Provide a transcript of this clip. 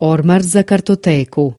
Ormar za kartoteku